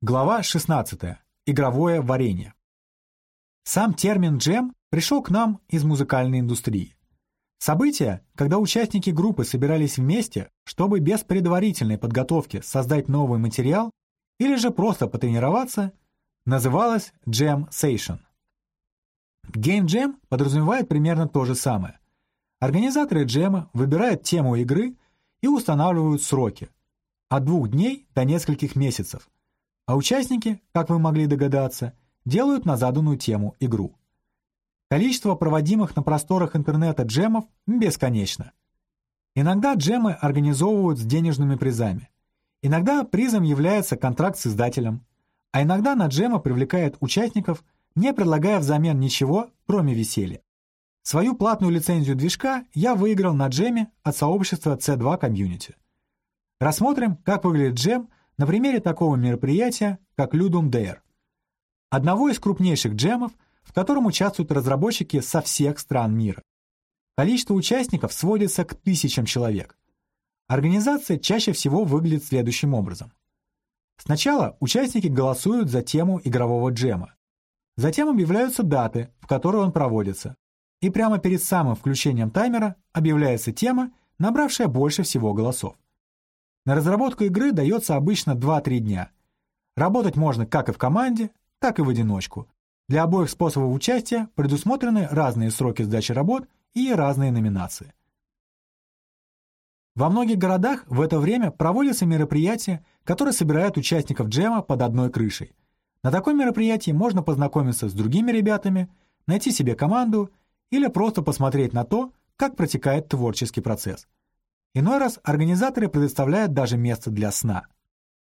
Глава 16. Игровое варенье. Сам термин «джем» пришел к нам из музыкальной индустрии. Событие, когда участники группы собирались вместе, чтобы без предварительной подготовки создать новый материал или же просто потренироваться, называлось Jam Session. Game Jam подразумевает примерно то же самое. Организаторы джема выбирают тему игры и устанавливают сроки – от двух дней до нескольких месяцев – а участники, как вы могли догадаться, делают на заданную тему игру. Количество проводимых на просторах интернета джемов бесконечно. Иногда джемы организовывают с денежными призами. Иногда призом является контракт с издателем, а иногда на джема привлекает участников, не предлагая взамен ничего, кроме веселья. Свою платную лицензию движка я выиграл на джеме от сообщества C2 Community. Рассмотрим, как выглядит джем на примере такого мероприятия, как Ludum Dare, одного из крупнейших джемов, в котором участвуют разработчики со всех стран мира. Количество участников сводится к тысячам человек. Организация чаще всего выглядит следующим образом. Сначала участники голосуют за тему игрового джема. Затем объявляются даты, в которые он проводится. И прямо перед самым включением таймера объявляется тема, набравшая больше всего голосов. На разработку игры дается обычно 2-3 дня. Работать можно как и в команде, так и в одиночку. Для обоих способов участия предусмотрены разные сроки сдачи работ и разные номинации. Во многих городах в это время проводятся мероприятия, которые собирают участников джема под одной крышей. На таком мероприятии можно познакомиться с другими ребятами, найти себе команду или просто посмотреть на то, как протекает творческий процесс. Иной раз организаторы предоставляют даже место для сна.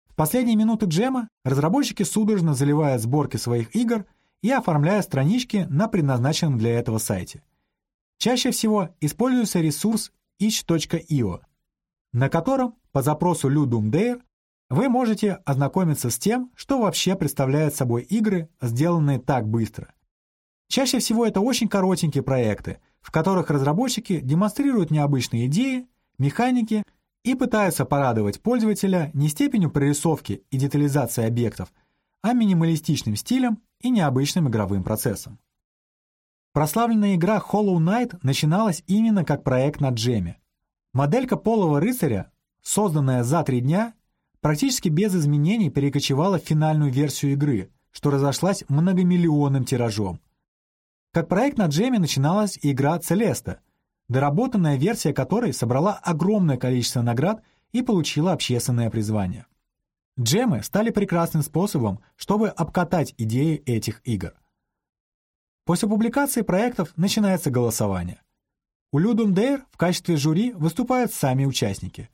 В последние минуты джема разработчики судорожно заливают сборки своих игр и оформляют странички на предназначенном для этого сайте. Чаще всего используется ресурс itch.io, на котором по запросу Ludum Dare вы можете ознакомиться с тем, что вообще представляют собой игры, сделанные так быстро. Чаще всего это очень коротенькие проекты, в которых разработчики демонстрируют необычные идеи механики и пытаются порадовать пользователя не степенью прорисовки и детализации объектов, а минималистичным стилем и необычным игровым процессом. Прославленная игра Hollow Knight начиналась именно как проект на джеме. Моделька полого рыцаря, созданная за три дня, практически без изменений перекочевала в финальную версию игры, что разошлась многомиллионным тиражом. Как проект на джеме начиналась игра Целеста — доработанная версия которой собрала огромное количество наград и получила общественное призвание. Джемы стали прекрасным способом, чтобы обкатать идеи этих игр. После публикации проектов начинается голосование. У Ludum Dare в качестве жюри выступают сами участники.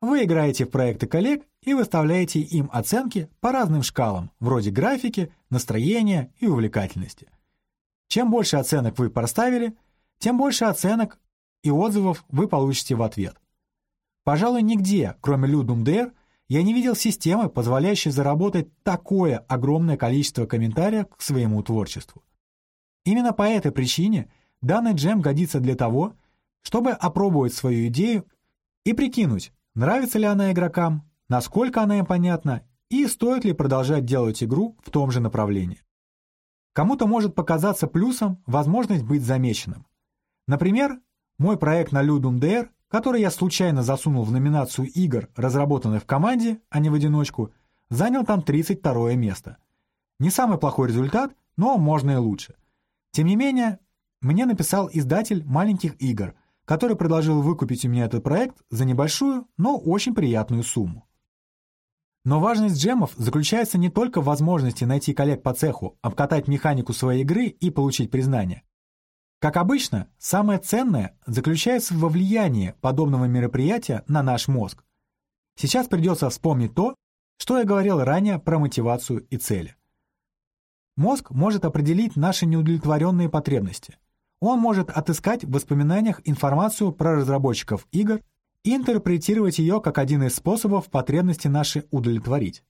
Вы играете в проекты коллег и выставляете им оценки по разным шкалам, вроде графики, настроения и увлекательности. Чем больше оценок вы проставили, тем больше оценок и отзывов вы получите в ответ. Пожалуй, нигде, кроме Ludum Dare, я не видел системы, позволяющей заработать такое огромное количество комментариев к своему творчеству. Именно по этой причине данный джем годится для того, чтобы опробовать свою идею и прикинуть, нравится ли она игрокам, насколько она им понятна и стоит ли продолжать делать игру в том же направлении. Кому-то может показаться плюсом возможность быть замеченным. Например, мой проект на Ludum Dare, который я случайно засунул в номинацию игр, разработанных в команде, а не в одиночку, занял там 32 место. Не самый плохой результат, но можно и лучше. Тем не менее, мне написал издатель маленьких игр, который предложил выкупить у меня этот проект за небольшую, но очень приятную сумму. Но важность джемов заключается не только в возможности найти коллег по цеху, обкатать механику своей игры и получить признание. Как обычно, самое ценное заключается во влиянии подобного мероприятия на наш мозг. Сейчас придется вспомнить то, что я говорил ранее про мотивацию и цели. Мозг может определить наши неудовлетворенные потребности. Он может отыскать в воспоминаниях информацию про разработчиков игр и интерпретировать ее как один из способов потребности наши удовлетворить.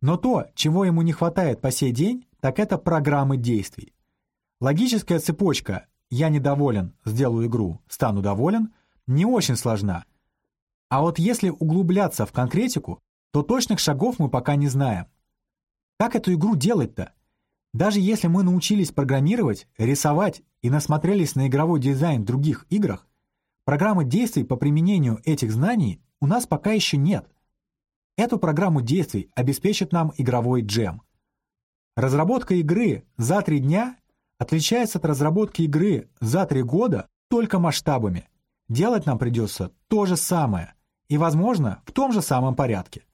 Но то, чего ему не хватает по сей день, так это программы действий. Логическая цепочка «я недоволен, сделаю игру, стану доволен» не очень сложна. А вот если углубляться в конкретику, то точных шагов мы пока не знаем. Как эту игру делать-то? Даже если мы научились программировать, рисовать и насмотрелись на игровой дизайн в других играх, программы действий по применению этих знаний у нас пока еще нет. Эту программу действий обеспечит нам игровой джем. Разработка игры за три дня отличается от разработки игры за три года только масштабами. Делать нам придется то же самое и, возможно, в том же самом порядке.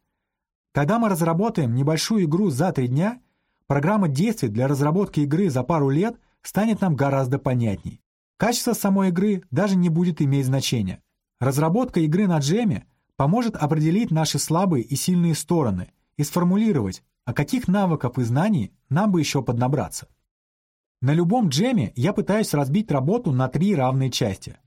Когда мы разработаем небольшую игру за три дня, программа действий для разработки игры за пару лет станет нам гораздо понятней. Качество самой игры даже не будет иметь значения. Разработка игры на джеме поможет определить наши слабые и сильные стороны и сформулировать, о каких навыков и знаний нам бы еще поднабраться. На любом джеме я пытаюсь разбить работу на три равные части.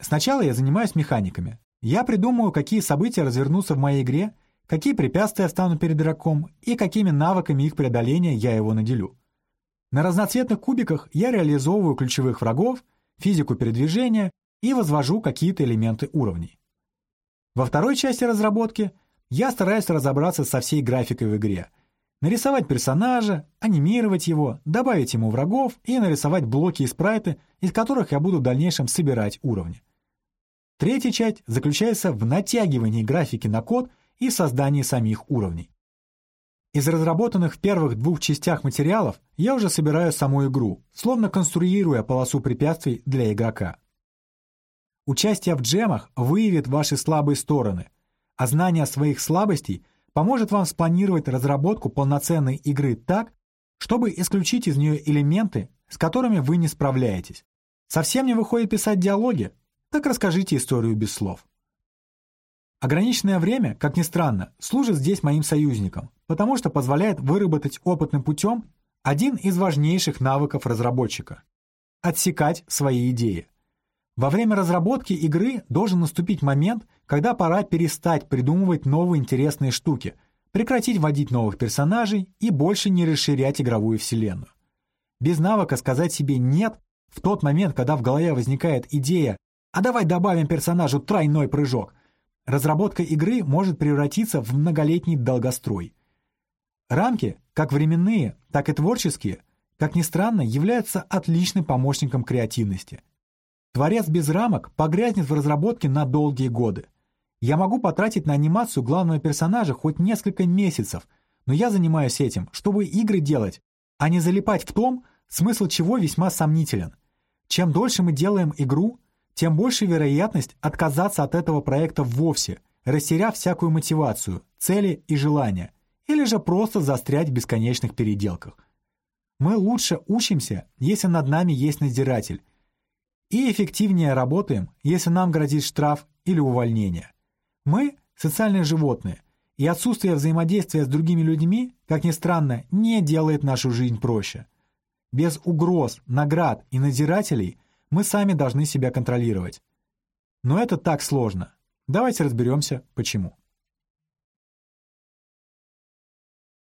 Сначала я занимаюсь механиками. Я придумываю, какие события развернутся в моей игре, какие препятствия станут перед игроком и какими навыками их преодоления я его наделю. На разноцветных кубиках я реализовываю ключевых врагов, физику передвижения и возвожу какие-то элементы уровней. Во второй части разработки я стараюсь разобраться со всей графикой в игре — нарисовать персонажа, анимировать его, добавить ему врагов и нарисовать блоки и спрайты, из которых я буду в дальнейшем собирать уровни. Третья часть заключается в натягивании графики на код и создании самих уровней. Из разработанных в первых двух частях материалов я уже собираю саму игру, словно конструируя полосу препятствий для игрока. Участие в джемах выявит ваши слабые стороны, а знание своих слабостей поможет вам спланировать разработку полноценной игры так, чтобы исключить из нее элементы, с которыми вы не справляетесь. Совсем не выходит писать диалоги? Так расскажите историю без слов. Ограниченное время, как ни странно, служит здесь моим союзником, потому что позволяет выработать опытным путем один из важнейших навыков разработчика – отсекать свои идеи. Во время разработки игры должен наступить момент, когда пора перестать придумывать новые интересные штуки, прекратить вводить новых персонажей и больше не расширять игровую вселенную. Без навыка сказать себе «нет» в тот момент, когда в голове возникает идея «а давай добавим персонажу тройной прыжок», разработка игры может превратиться в многолетний долгострой. Рамки, как временные, так и творческие, как ни странно, являются отличным помощником креативности – Творец без рамок погрязнет в разработке на долгие годы. Я могу потратить на анимацию главного персонажа хоть несколько месяцев, но я занимаюсь этим, чтобы игры делать, а не залипать в том, смысл чего весьма сомнителен. Чем дольше мы делаем игру, тем больше вероятность отказаться от этого проекта вовсе, растеряв всякую мотивацию, цели и желания, или же просто застрять в бесконечных переделках. Мы лучше учимся, если над нами есть надзиратель, и эффективнее работаем, если нам грозит штраф или увольнение. Мы – социальные животные, и отсутствие взаимодействия с другими людьми, как ни странно, не делает нашу жизнь проще. Без угроз, наград и надзирателей мы сами должны себя контролировать. Но это так сложно. Давайте разберемся, почему.